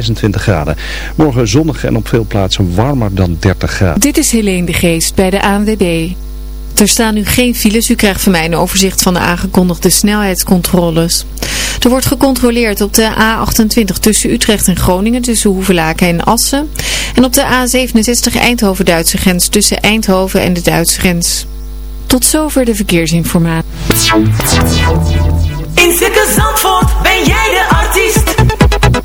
26 graden. Morgen zonnig en op veel plaatsen warmer dan 30 graden. Dit is Helene de Geest bij de ANWB. Er staan nu geen files. U krijgt van mij een overzicht van de aangekondigde snelheidscontroles. Er wordt gecontroleerd op de A28 tussen Utrecht en Groningen, tussen Hoevelaken en Assen. En op de A67 Eindhoven-Duitse grens tussen Eindhoven en de Duitse grens. Tot zover de verkeersinformatie. In Circus Zandvoort ben jij de artiest.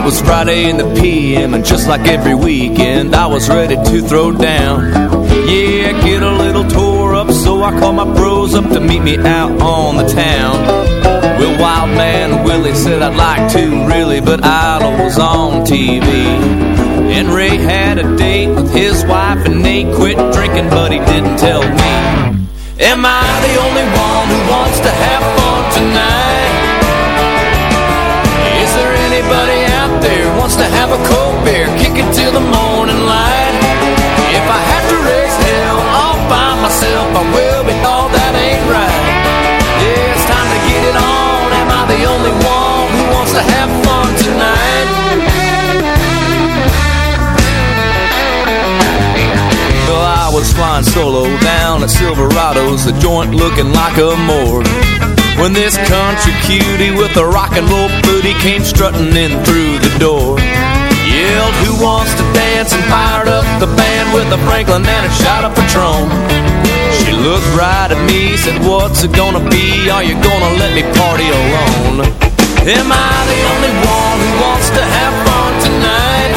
It was Friday in the PM, and just like every weekend, I was ready to throw down. Yeah, get a little tore up, so I called my bros up to meet me out on the town. Well, Wild Man Willie said I'd like to, really, but Idol was on TV. And Ray had a date with his wife, and Nate quit drinking, but he didn't tell me. Am I the only one who wants to have fun tonight? Wants to have a cold beer, kick it till the morning light? If I have to raise hell all by myself, I will, but all that ain't right. Yeah, it's time to get it on. Am I the only one who wants to have fun tonight? Well, I was flying solo down at Silverado's, the joint looking like a morgue. When this country cutie with a rock and roll booty came strutting in through the door. Who wants to dance and fired up the band with a Franklin and a shot of Patron. She looked right at me, said, what's it gonna be? Are you gonna let me party alone? Am I the only one who wants to have fun tonight?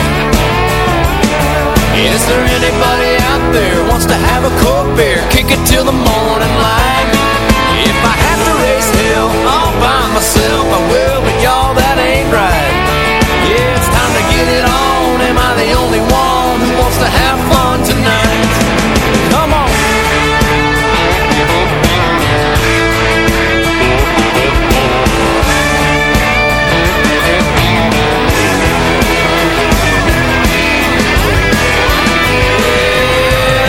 Is there anybody out there wants to have a cold beer, kick it till the morning light? If I have to raise hell all by myself, I will, but y'all, that ain't right. Wants to have fun tonight? Come on.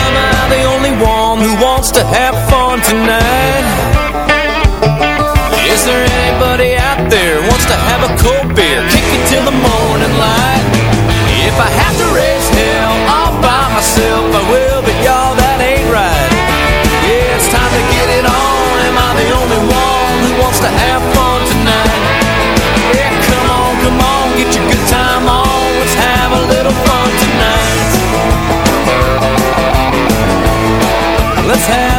Am I the only one who wants to have fun tonight? Is there anybody out there wants to have a cold beer, kick it till the morning light? If I have to raise hell all by myself, I will, but y'all, that ain't right. Yeah, it's time to get it on. Am I the only one who wants to have fun tonight? Yeah, come on, come on, get your good time on. Let's have a little fun tonight. Let's have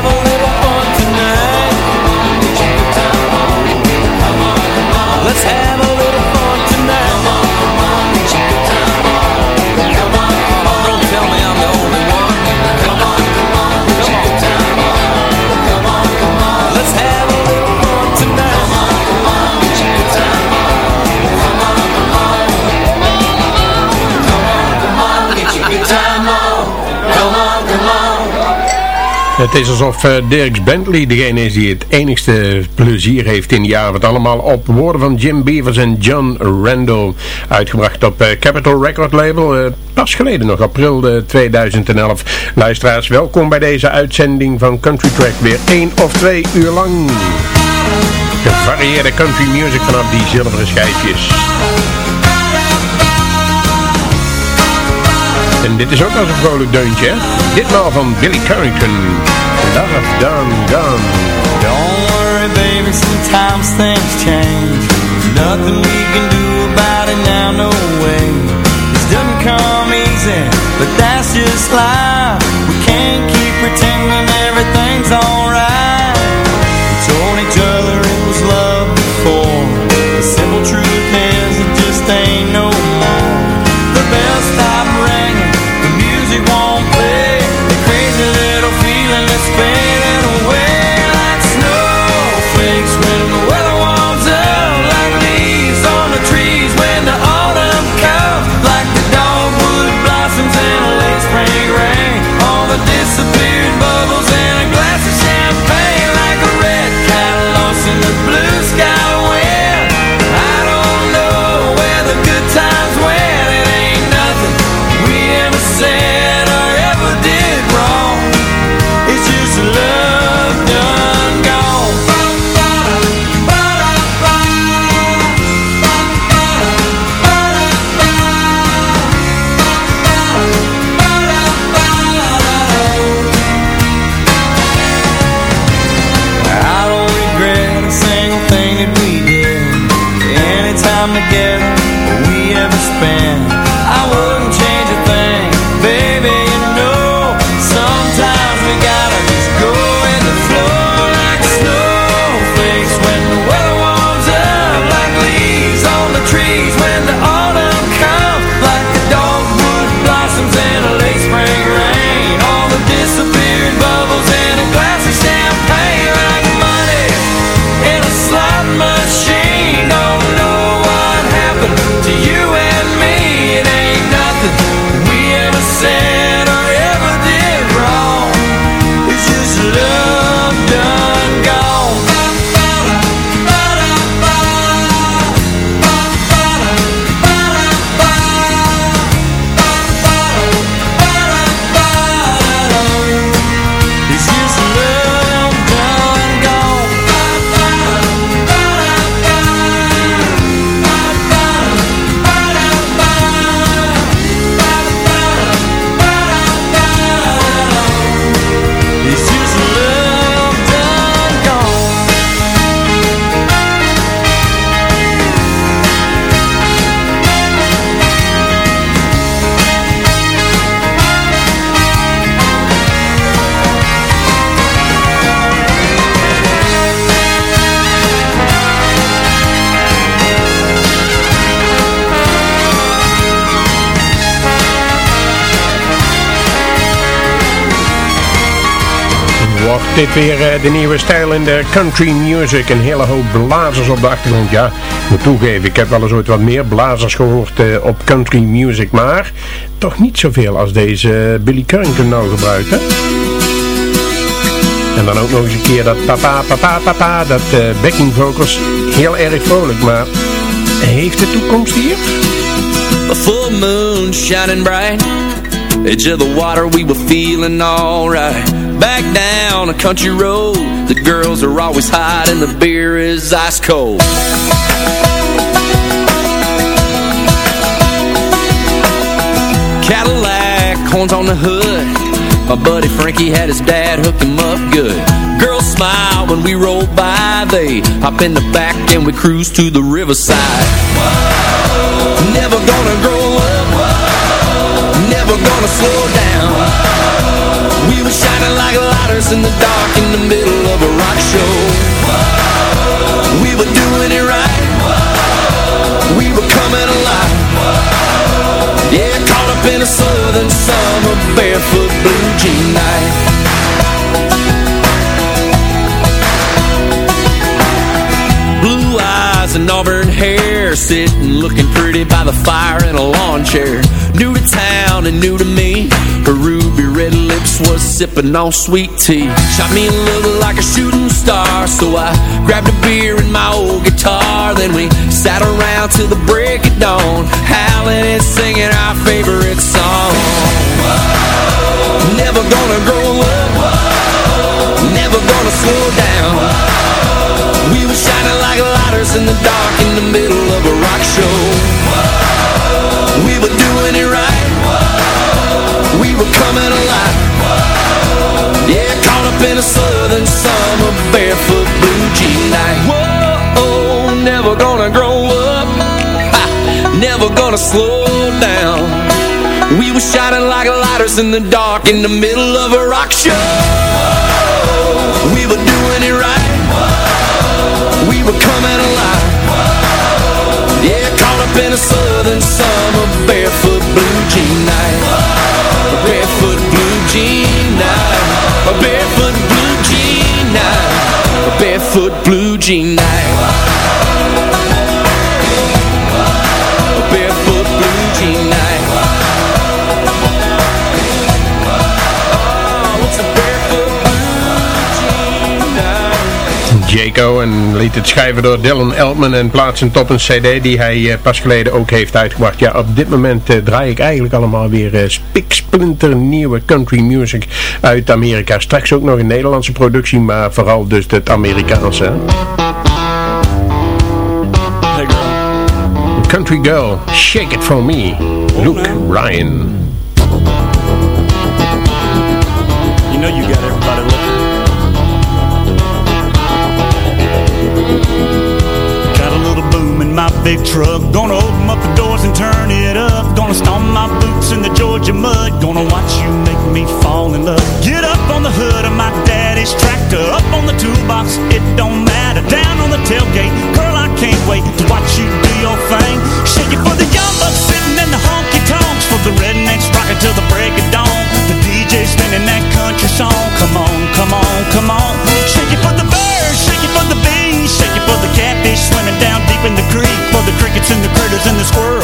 Het is alsof uh, Dirks Bentley degene is die het enigste plezier heeft in de avond. Allemaal op woorden van Jim Beavers en John Randall. Uitgebracht op uh, Capitol Record Label. Uh, pas geleden nog, april 2011. Luisteraars, welkom bij deze uitzending van Country Track. Weer één of twee uur lang. Gevarieerde country music vanaf die zilveren schijfjes. En dit is ook als een vrolijk deuntje? Ditmaal van Billy Currington. Love Done Gone. Don't worry baby, sometimes things change. Nothing we can do about it now, no way. This doesn't come easy, but that's just life. We can't keep pretending everything's alright. spend dit weer eh, de nieuwe stijl in de country music? Een hele hoop blazers op de achtergrond. Ja, ik moet toegeven, ik heb wel eens ooit wat meer blazers gehoord eh, op country music. Maar toch niet zoveel als deze Billy Currington nou gebruikt, hè? En dan ook nog eens een keer dat papa, papa, papa, dat eh, backing vocals. Heel erg vrolijk, maar heeft de toekomst hier? A full moon shining bright Edge the water we were feeling alright Back down a country road. The girls are always hot and the beer is ice cold. Cadillac, horns on the hood. My buddy Frankie had his dad hook him up good. Girls smile when we roll by. They hop in the back and we cruise to the riverside. Never gonna grow up. Never gonna slow down We were shining like lighters in the dark In the middle of a rock show. We were doing it right. We were coming alive. Yeah, caught up in a southern summer Barefoot blue jean night. Blue eyes and auburn hair Sitting looking pretty by the fire in a lawn chair. New to town and new to me lips just was sipping on sweet tea. Shot me a look like a shooting star. So I grabbed a beer and my old guitar. Then we sat around till the break of dawn. Howling and singing our favorite song. Never gonna grow up. Whoa. Never gonna slow down. Whoa. We were shining like lighters in the dark In the middle of a rock show. We were doing it were coming alive. Yeah, caught up in a southern summer Barefoot blue jean night. Whoa, never gonna grow up. Ha, Never gonna slow down. We were shining like lighters in the dark In the middle of a rock show. We were doing it right. We were coming alive. Yeah, caught up in a southern summer Barefoot Barefoot blue jean night Jaco en liet het schrijven door Dylan Eltman en plaatsen top een cd die hij eh, pas geleden ook heeft uitgebracht. Ja, op dit moment eh, draai ik eigenlijk allemaal weer uh, spiksplinter nieuwe country music uit Amerika. Straks ook nog een Nederlandse productie, maar vooral dus het Amerikaanse. Country Girl, Shake It For Me, Luke Ryan. Big truck. Gonna open up the doors and turn it up. Gonna stomp my boots in the Georgia mud. Gonna watch you make me fall in love. Get up on the hood of my daddy's tractor. Up on the toolbox, it don't matter. Down on the tailgate, girl, I can't wait to watch you do your thing. Shake it for the young bucks sitting in the honky tonks. For the rednecks rocking till the break of dawn. The DJ spinning that country song. Come on, come on, come on. And the critters and the squirrels.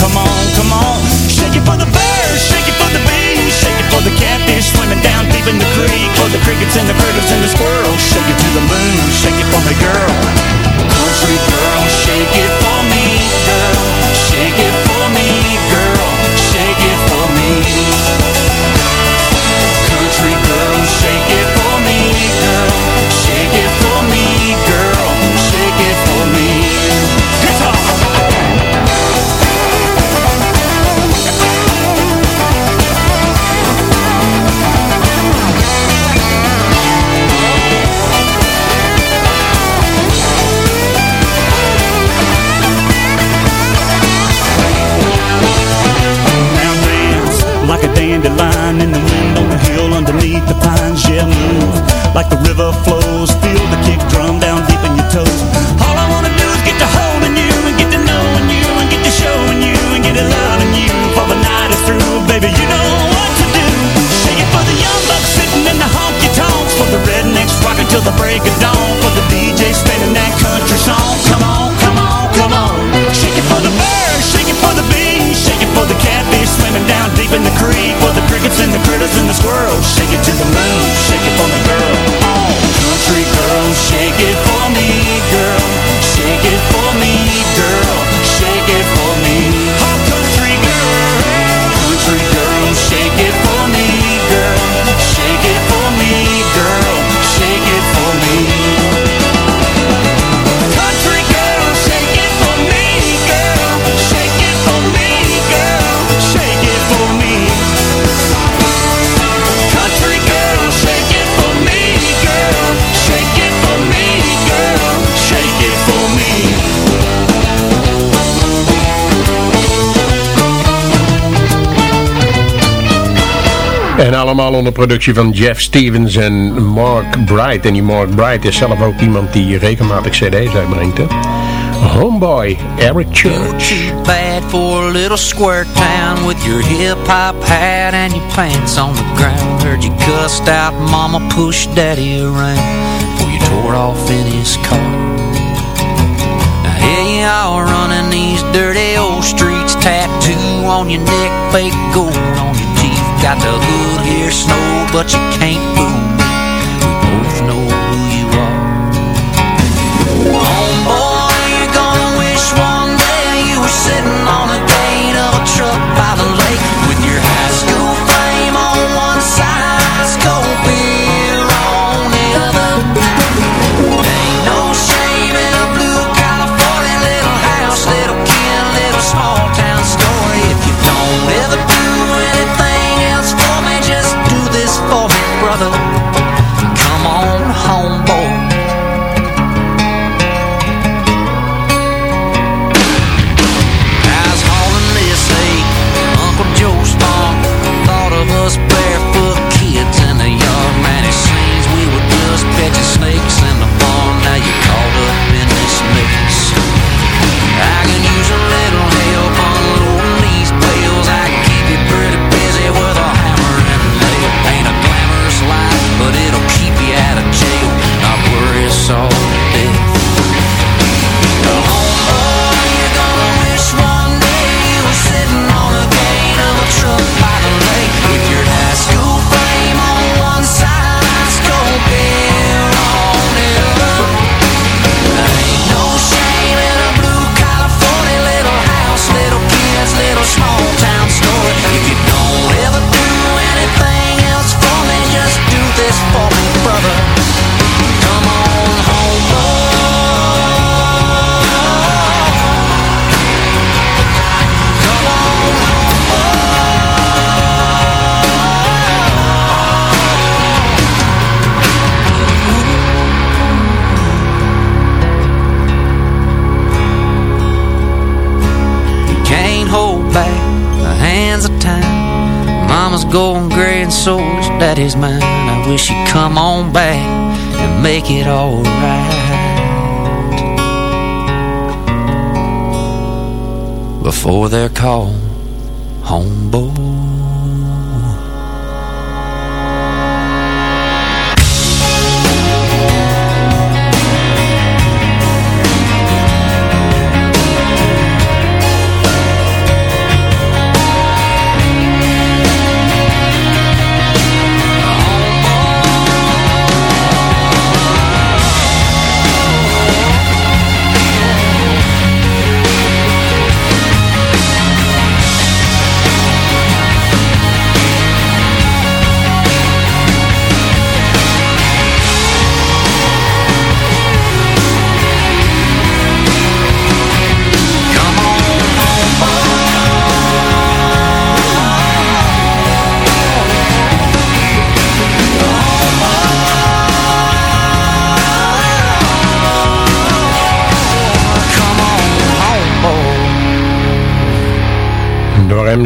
Come on, come on, Shake it for the birds, shake it for the bees. Shake it for the catfish swimming down deep in the creek. For the crickets and the critters and the squirrels. Shake it to the moon, shake it for me girl. Country girl, shake it the creek. For the crickets and the critters and the squirrels. Shake it to the moon, En allemaal onder productie van Jeff Stevens en Mark Bright. En die Mark Bright is zelf ook iemand die regelmatig cd's uitbrengt. Hè? Homeboy, Eric Church. You're too bad for a little square town With your hip-hop hat and your pants on the ground Heard you cussed out mama pushed daddy around Before you tore off in his car Here you are running these dirty old streets Tattoo on your neck, fake gold on your got the hood here snow, but you can't fool is I wish you'd come on back And make it alright Before they're called Homeboy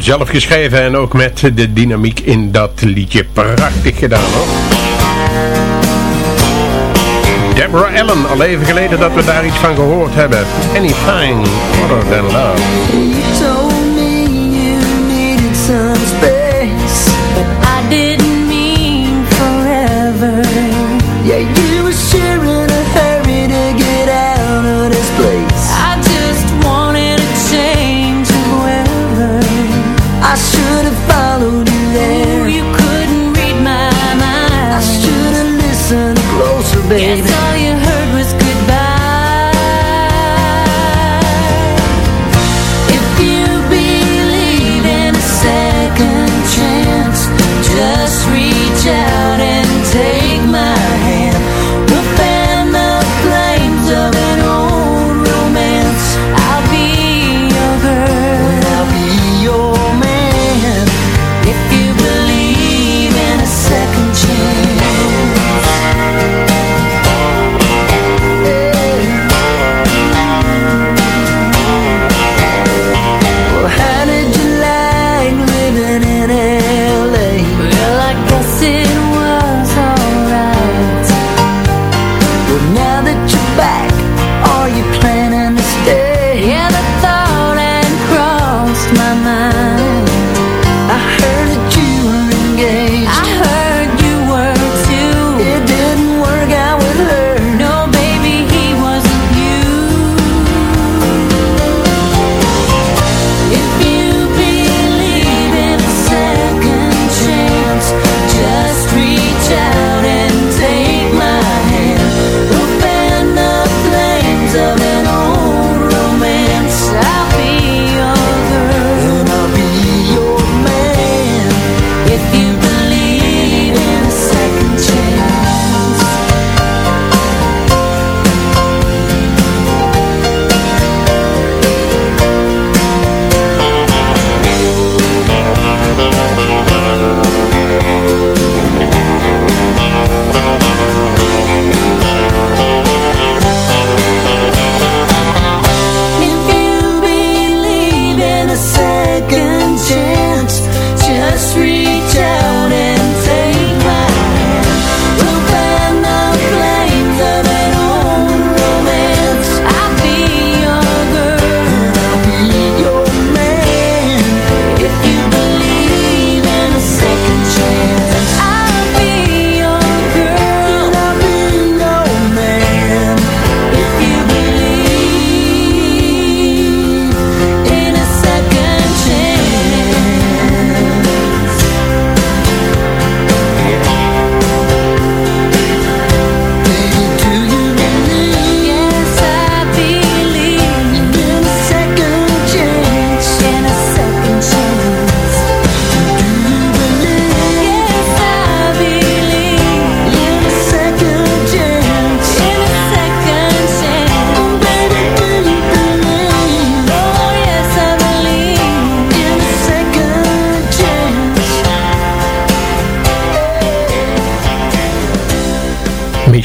zelf geschreven en ook met de dynamiek in dat liedje. Prachtig gedaan hoor. Deborah Allen, al even geleden dat we daar iets van gehoord hebben. Any fine other than love.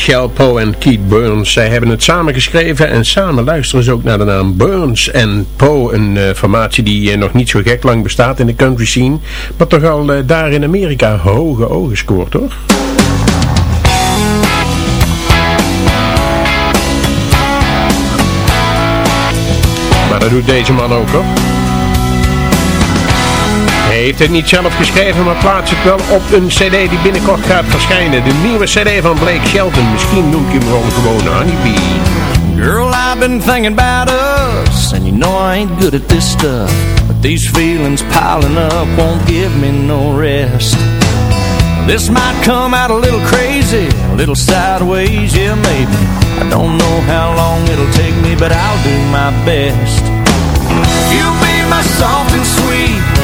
Shell Poe en Keith Burns. Zij hebben het samen geschreven en samen luisteren ze ook naar de naam Burns en Poe. Een uh, formatie die uh, nog niet zo gek lang bestaat in de country scene. Maar toch al uh, daar in Amerika hoge ogen scoort hoor. Maar dat doet deze man ook hoor. Heeft het niet zelf geschreven, maar plaatst het wel op een cd die binnenkort gaat verschijnen. De nieuwe cd van Blake Shelton. Misschien noemt hij hem gewoon gewoon Honeybee. Girl, I've been thinking about us And you know I ain't good at this stuff But these feelings piling up won't give me no rest This might come out a little crazy A little sideways, yeah maybe I don't know how long it'll take me But I'll do my best You'll be my soft and sweet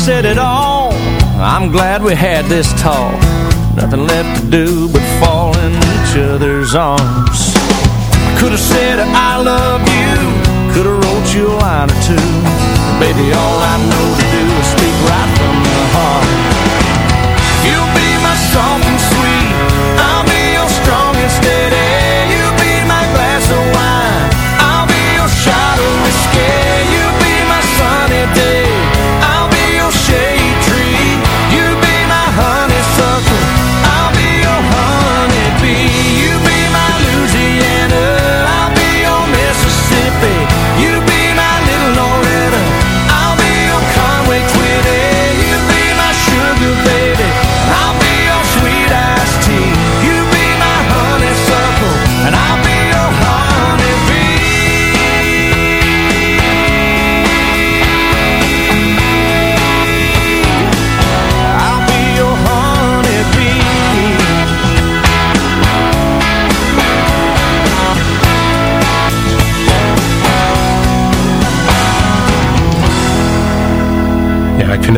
said it all. I'm glad we had this talk. Nothing left to do but fall in each other's arms. Could have said I love you. Could have wrote you a line or two. Baby, all I know to do is speak right from the heart. You'll be my soft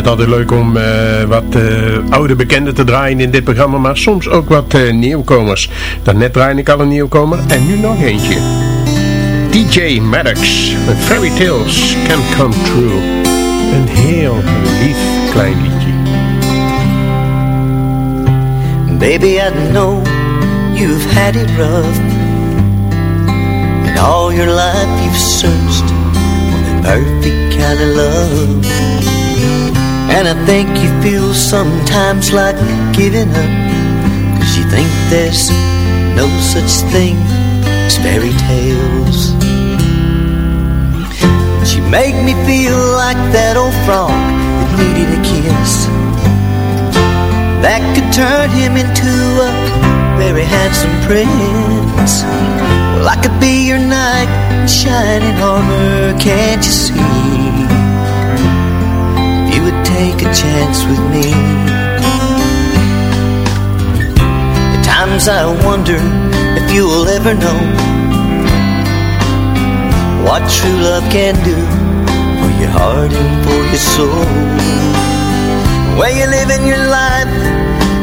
het altijd leuk om eh, wat eh, oude bekenden te draaien in dit programma, maar soms ook wat eh, nieuwkomers. Daarnet draaide ik al een nieuwkomer en nu nog eentje. DJ Maddox met Fairy Tales Can Come True. Een heel lief klein liedje. Baby, I know you've had it rough And all your life you've searched For the perfect kind of love And I think you feel sometimes like giving up Cause you think there's no such thing as fairy tales But you make me feel like that old frog that needed a kiss that could turn him into a very handsome prince. Well, I could be your knight in shining armor, can't you see? You would take a chance with me. At times I wonder if you'll ever know what true love can do for your heart and for your soul. Where you're living your life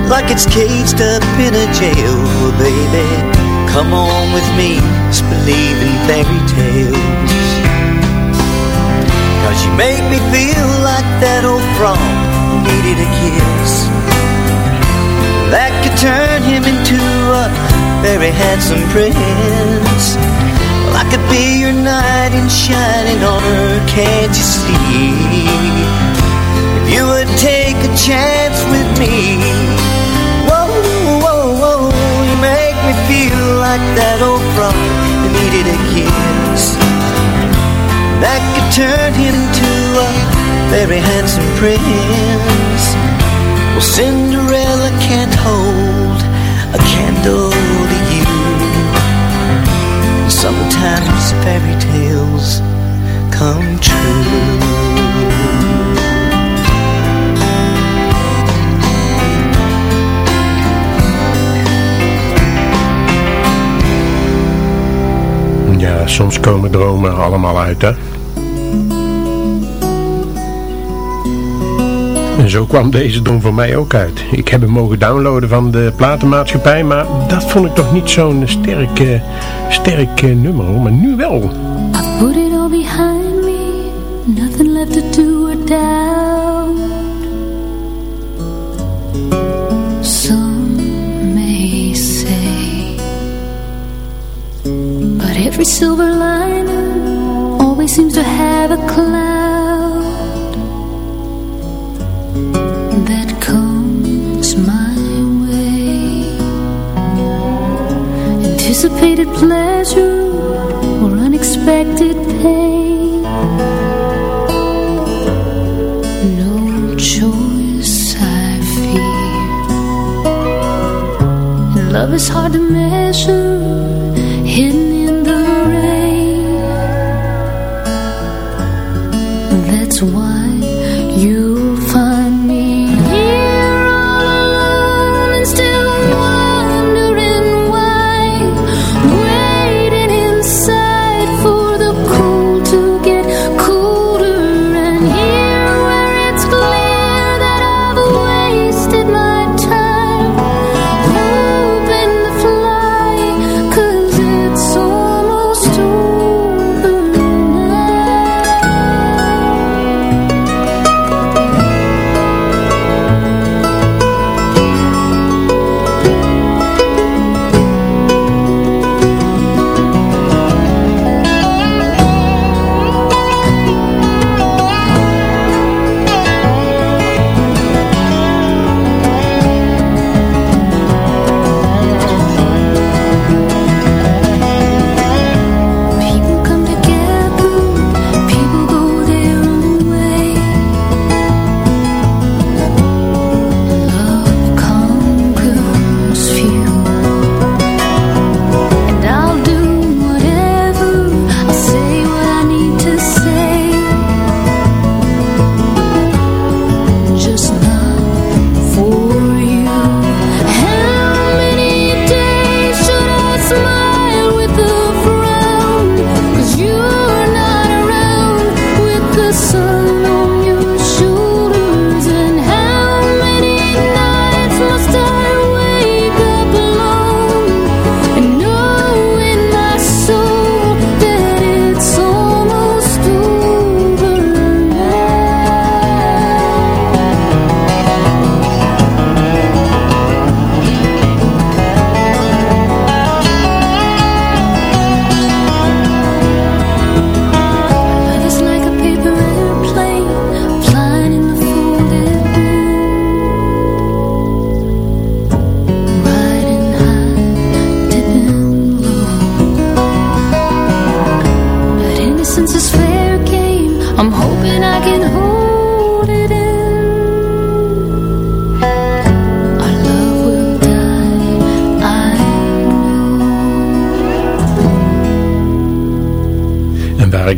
like it's caged up in a jail, oh, baby. Come on with me, just believe in fairy tales. Cause you make me feel like that old frog needed a kiss that could turn him into a very handsome prince. Well, I could be your knight in shining armor, can't you see? If you would take a chance with me, whoa, whoa, whoa, you make me feel like that old frog needed a kiss that could turn him into a very handsome prince. Well, Cinderella can't hold a candle to you. Sometimes fairy tales come true. Ja, soms komen dromen allemaal uit, hè. En zo kwam deze droom voor mij ook uit. Ik heb hem mogen downloaden van de platenmaatschappij, maar dat vond ik toch niet zo'n sterk, eh, sterk nummer, maar nu wel. Why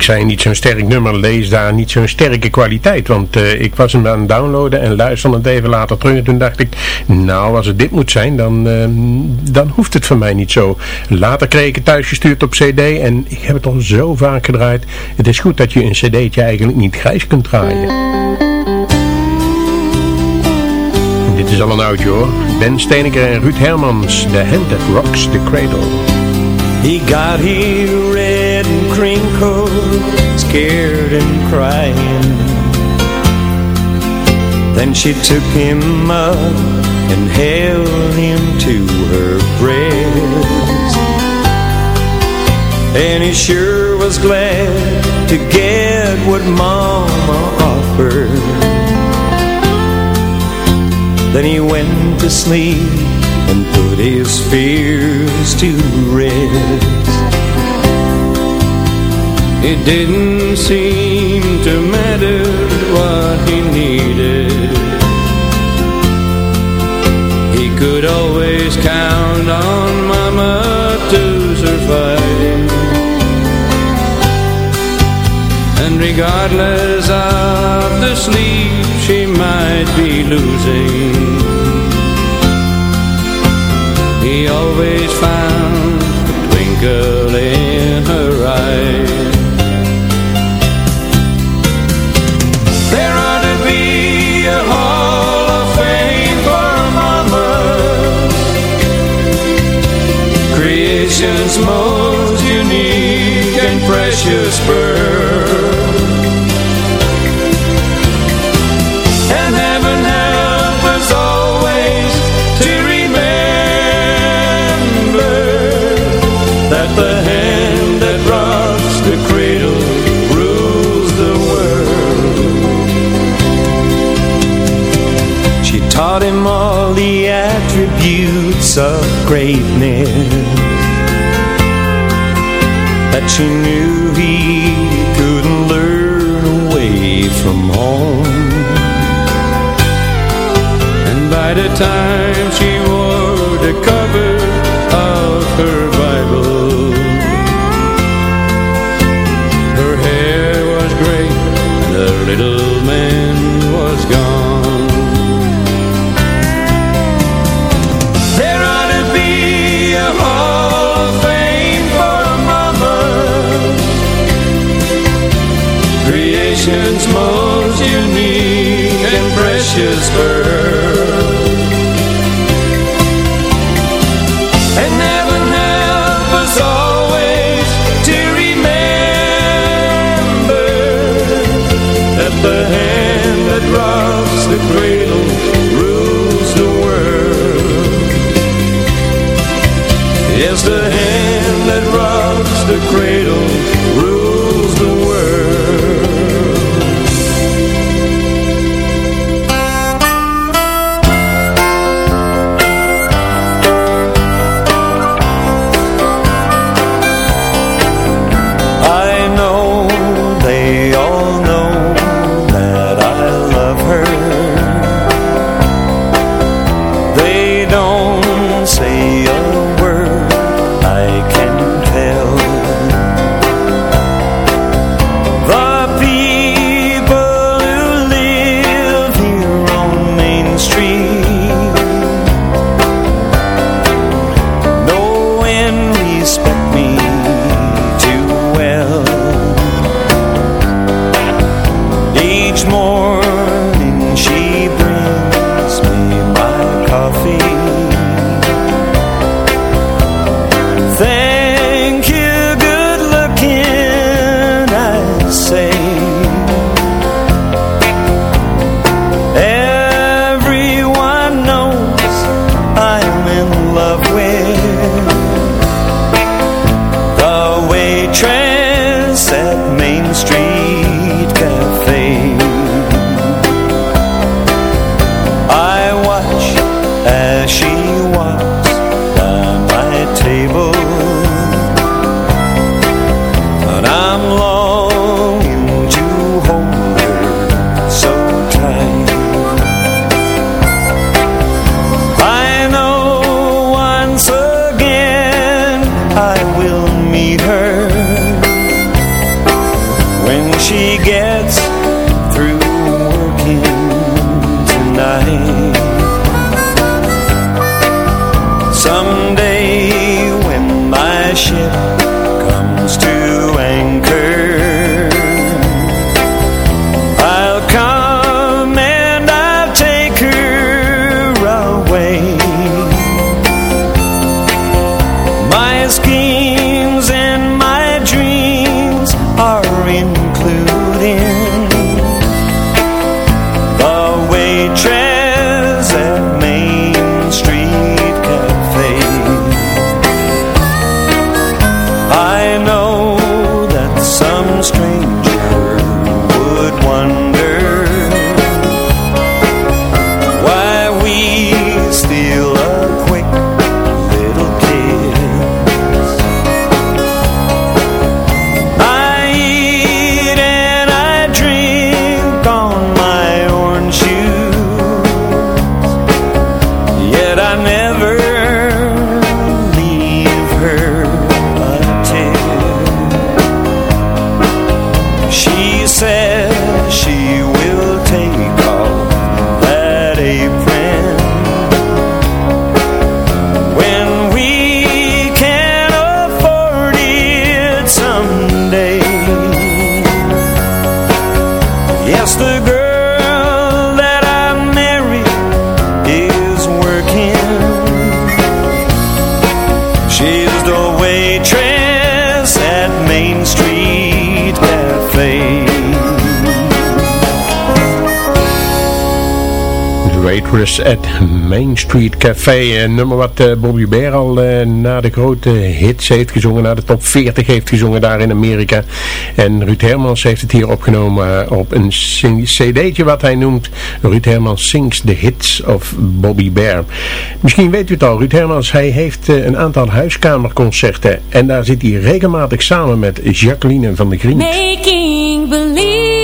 Ik zei niet zo'n sterk nummer, lees daar niet zo'n sterke kwaliteit. Want eh, ik was hem aan het downloaden en luisterde het even later terug. En toen dacht ik, nou als het dit moet zijn, dan, eh, dan hoeft het voor mij niet zo. Later kreeg ik het thuisgestuurd op cd en ik heb het al zo vaak gedraaid. Het is goed dat je een cd'tje eigenlijk niet grijs kunt draaien. Dit is al een oudje hoor. Ben Steeneker en Ruud Hermans, The Hand That Rocks the Cradle. He got here wrinkled, scared and crying. Then she took him up and held him to her breast. And he sure was glad to get what Mama offered. Then he went to sleep and put his fears to rest. It didn't seem to matter what he needed. He could always count on Mama to survive. And regardless of the sleep she might be losing, he always found a twinkle precious pearl. And heaven help us always to remember That the hand that rocks the cradle rules the world. She taught him all the attributes of greatness That she knew he couldn't learn away from home. And by the time she Creation's most unique and precious pearl And heaven help us always to remember That the hand that rocks the cradle when she gets Waitress at Main Street Café. Een nummer wat eh, Bobby Bear al eh, na de grote hits heeft gezongen, na de top 40 heeft gezongen daar in Amerika. En Ruud Hermans heeft het hier opgenomen eh, op een cd'tje wat hij noemt Ruud Hermans Sings the Hits of Bobby Bear. Misschien weet u het al, Ruud Hermans hij heeft eh, een aantal huiskamerconcerten en daar zit hij regelmatig samen met Jacqueline van der Grien. Making believe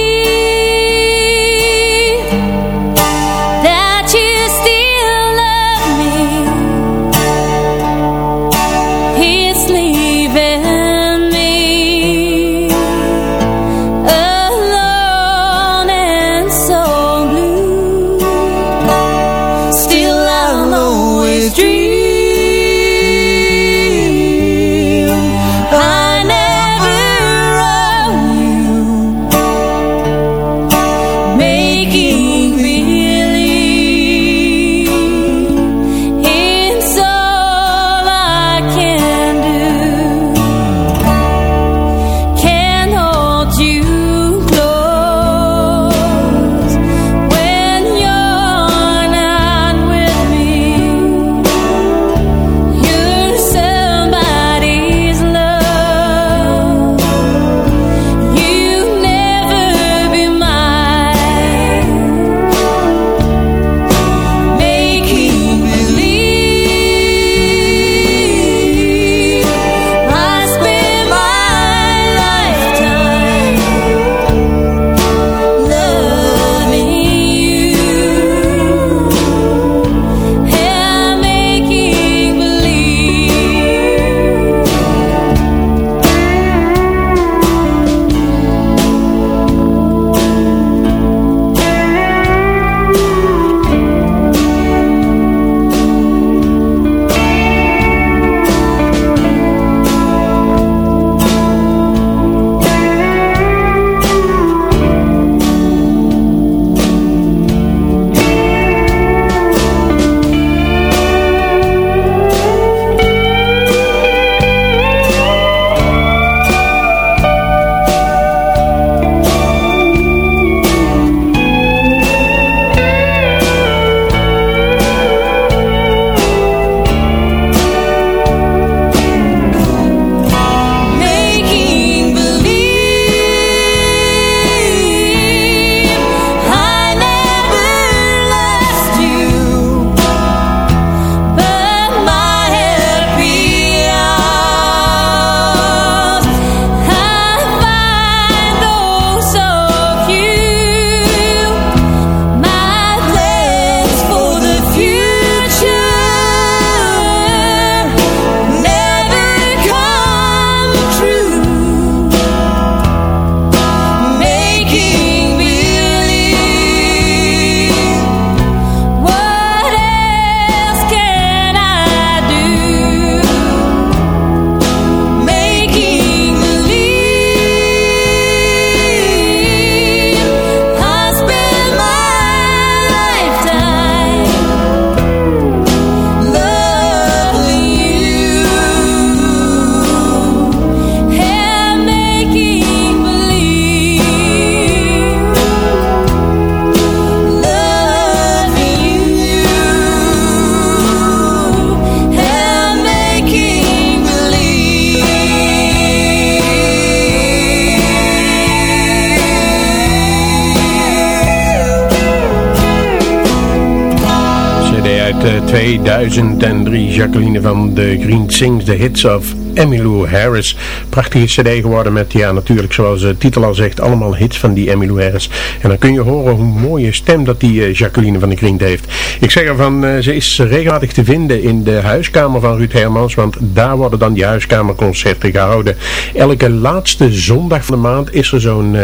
2003. Jacqueline van de Green sings the hits of Emmylou Harris. Prachtige cd geworden met, ja natuurlijk zoals de titel al zegt, allemaal hits van die Emmylou Harris. En dan kun je horen hoe mooie stem dat die eh, Jacqueline van de Green heeft. Ik zeg ervan, uh, ze is regelmatig te vinden in de huiskamer van Ruud Hermans, want daar worden dan die huiskamerconcerten gehouden. Elke laatste zondag van de maand is er zo'n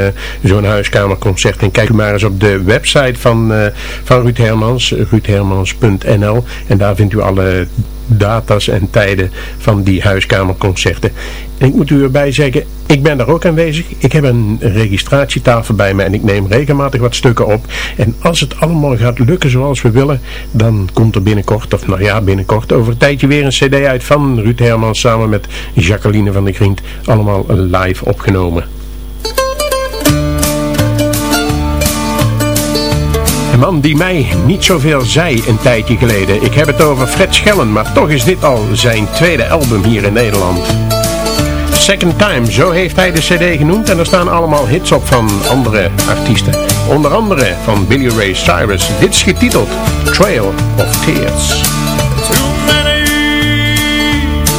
zo'n huiskamerconcert. En kijk maar eens op de website van, van Ruud Hermans, ruudhermans.nl en daar vindt u alle data's en tijden van die huiskamerconcerten. En ik moet u erbij zeggen, ik ben daar ook aanwezig. Ik heb een registratietafel bij me en ik neem regelmatig wat stukken op. En als het allemaal gaat lukken zoals we willen, dan komt er binnenkort, of nou ja, binnenkort over een tijdje weer een cd uit van Ruud Herman samen met Jacqueline van der Griend. Allemaal live opgenomen. Man die mij niet zoveel zei een tijdje geleden. Ik heb het over Fred Schellen, maar toch is dit al zijn tweede album hier in Nederland. Second Time, zo heeft hij de cd genoemd en er staan allemaal hits op van andere artiesten. Onder andere van Billy Ray Cyrus. Dit is getiteld Trail of Tears. Too many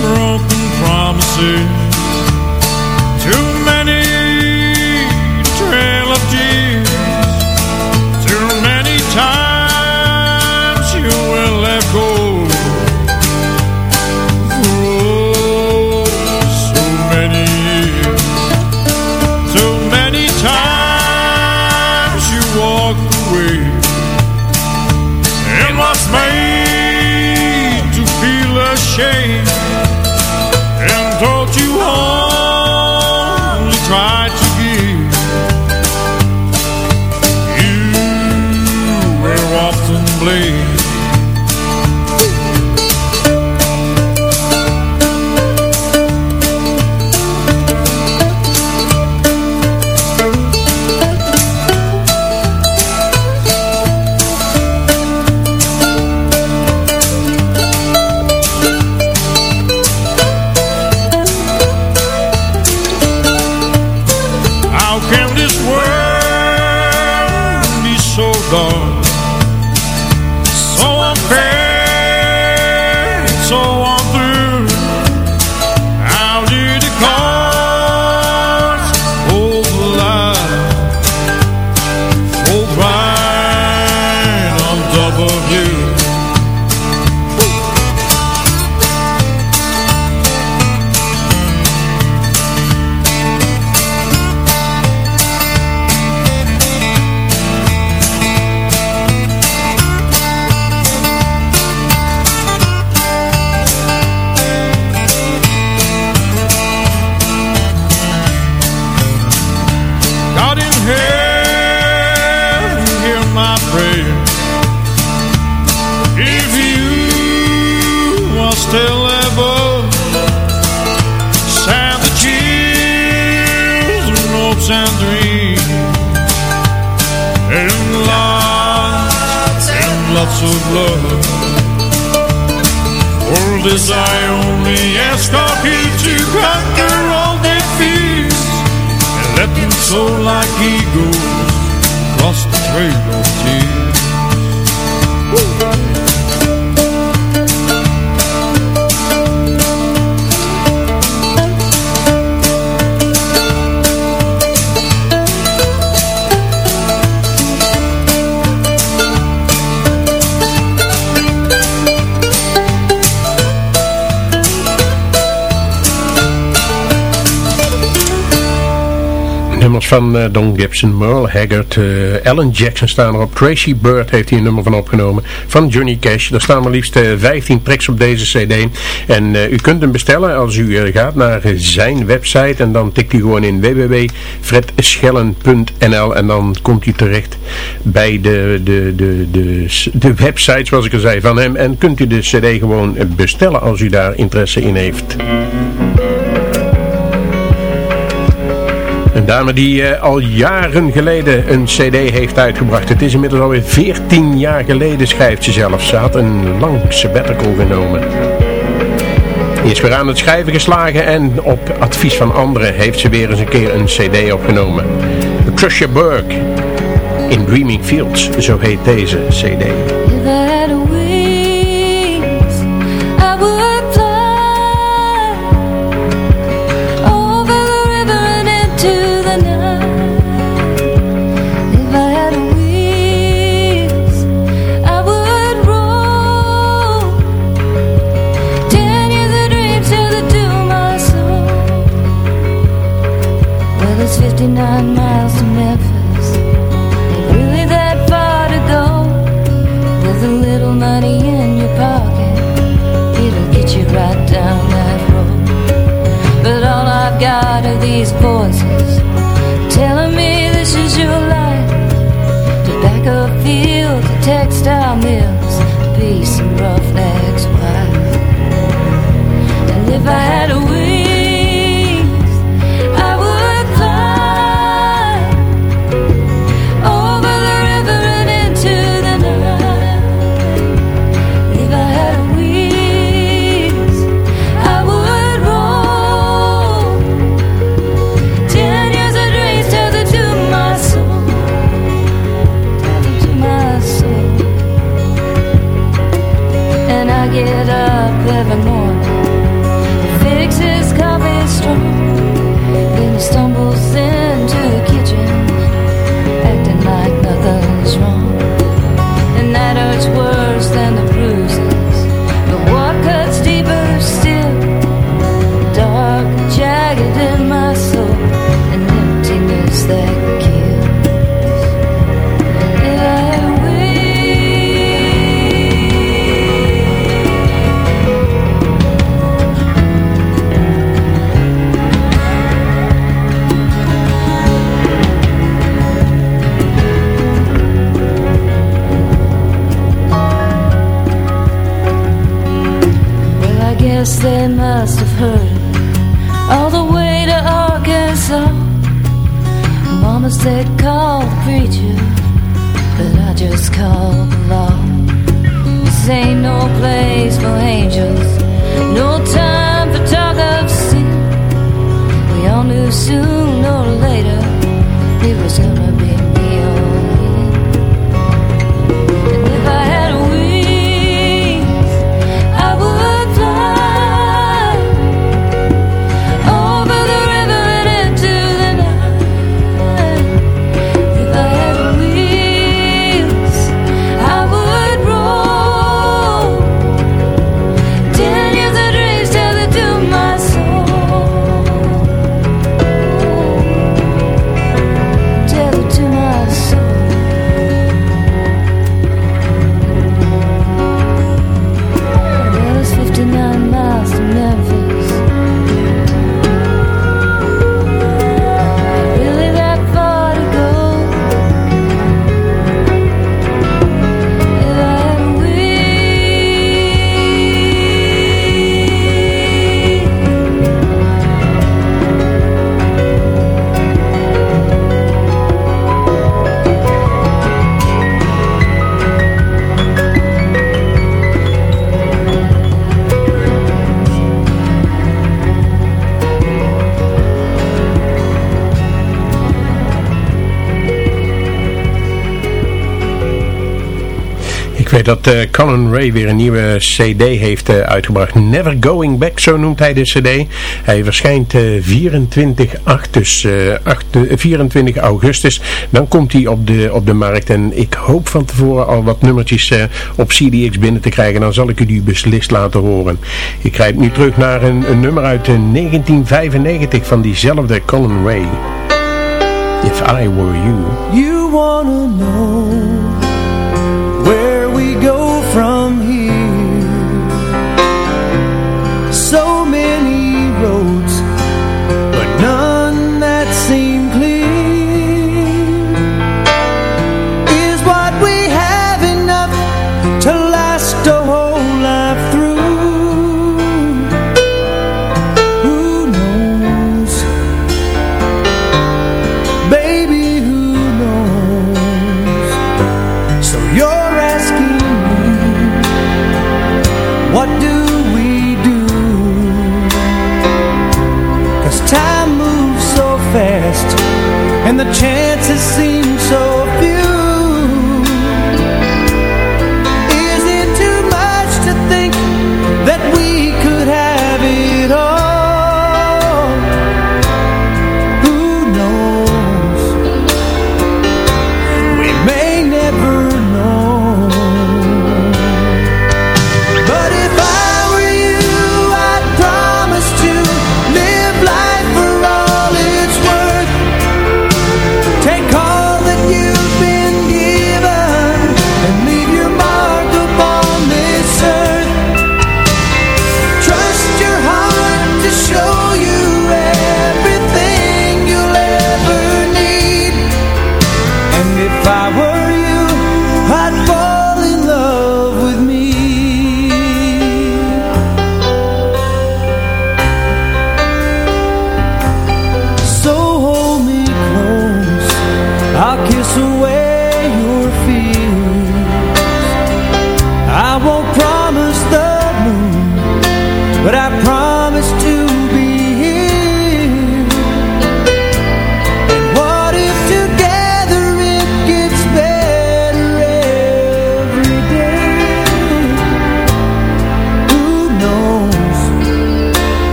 broken promises lots of love All this I only ask of you To conquer all their fears And let them soar like eagles Across the trail of tears Woo! Van uh, Don Gibson, Merle Haggard, uh, Alan Jackson staan erop. Tracy Bird heeft hier een nummer van opgenomen. Van Johnny Cash. Er staan maar liefst uh, eh, 15 tracks op deze cd. En u kunt hem bestellen als u gaat naar zijn website. En dan tikt u gewoon in www.fredschellen.nl En dan komt u terecht bij de, de, de, de, de website, zoals ik al zei, van hem. En kunt u de cd gewoon bestellen als u daar interesse in heeft. Een dame die uh, al jaren geleden een cd heeft uitgebracht. Het is inmiddels alweer 14 jaar geleden schrijft ze zelf. Ze had een lang sabbatical genomen. Is weer aan het schrijven geslagen en op advies van anderen heeft ze weer eens een keer een cd opgenomen. Patricia Burke in Dreaming Fields, zo heet deze cd. was 59 miles to Memphis. Ain't really that far to go. With a little money in your pocket, it'll get you right down that road. But all I've got are these voices telling me this is your life. Tobacco fields, textile mills, peace and rough. ain't no place for angels, no time. dat uh, Colin Ray weer een nieuwe cd heeft eh, uitgebracht. Never Going Back, zo noemt hij de cd. Hij verschijnt eh, 24, 24 augustus. Dan komt hij op de, op de markt. En ik hoop van tevoren al wat nummertjes op CDX binnen te krijgen. Dan zal ik u die beslist laten horen. Ik krijg nu terug naar een, een nummer uit 1995 van diezelfde Colin Ray. If I Were You. You wanna know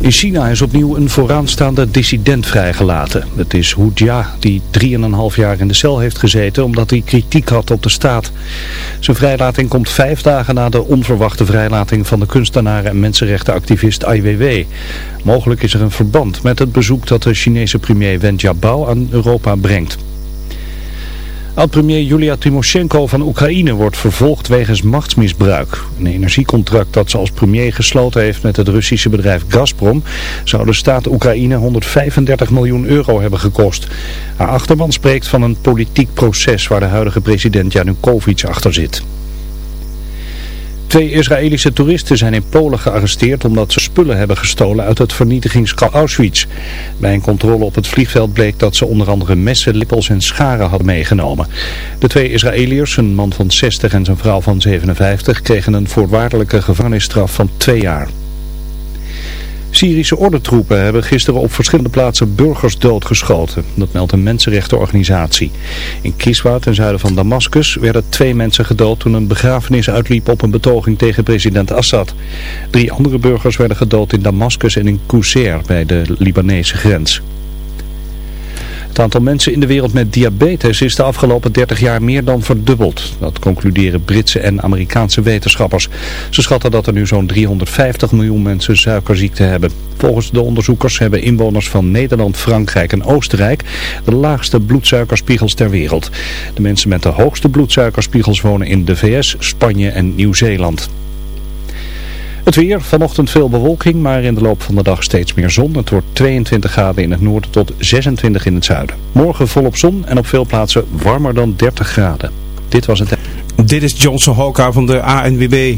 In China is opnieuw een vooraanstaande dissident vrijgelaten. Het is Hu Jia, die 3,5 jaar in de cel heeft gezeten omdat hij kritiek had op de staat. Zijn vrijlating komt vijf dagen na de onverwachte vrijlating van de kunstenaar en mensenrechtenactivist Ai Weiwei. Mogelijk is er een verband met het bezoek dat de Chinese premier Wen Jiabao aan Europa brengt. Oud-premier Julia Timoshenko van Oekraïne wordt vervolgd wegens machtsmisbruik. Een energiecontract dat ze als premier gesloten heeft met het Russische bedrijf Gazprom... zou de staat Oekraïne 135 miljoen euro hebben gekost. Haar achterban spreekt van een politiek proces waar de huidige president Janukovic achter zit. Twee Israëlische toeristen zijn in Polen gearresteerd omdat ze spullen hebben gestolen uit het vernietigingskamp Auschwitz. Bij een controle op het vliegveld bleek dat ze onder andere messen, lippels en scharen hadden meegenomen. De twee Israëliërs, een man van 60 en zijn vrouw van 57, kregen een voorwaardelijke gevangenisstraf van twee jaar. Syrische ordentroepen hebben gisteren op verschillende plaatsen burgers doodgeschoten. Dat meldt een mensenrechtenorganisatie. In Kiswa, ten zuiden van Damascus, werden twee mensen gedood toen een begrafenis uitliep op een betoging tegen president Assad. Drie andere burgers werden gedood in Damascus en in Qusair bij de Libanese grens. Het aantal mensen in de wereld met diabetes is de afgelopen 30 jaar meer dan verdubbeld. Dat concluderen Britse en Amerikaanse wetenschappers. Ze schatten dat er nu zo'n 350 miljoen mensen suikerziekte hebben. Volgens de onderzoekers hebben inwoners van Nederland, Frankrijk en Oostenrijk de laagste bloedsuikerspiegels ter wereld. De mensen met de hoogste bloedsuikerspiegels wonen in de VS, Spanje en Nieuw-Zeeland. Het weer, vanochtend veel bewolking, maar in de loop van de dag steeds meer zon. Het wordt 22 graden in het noorden tot 26 in het zuiden. Morgen volop zon en op veel plaatsen warmer dan 30 graden. Dit was het... Dit is Johnson Hoka van de ANWB.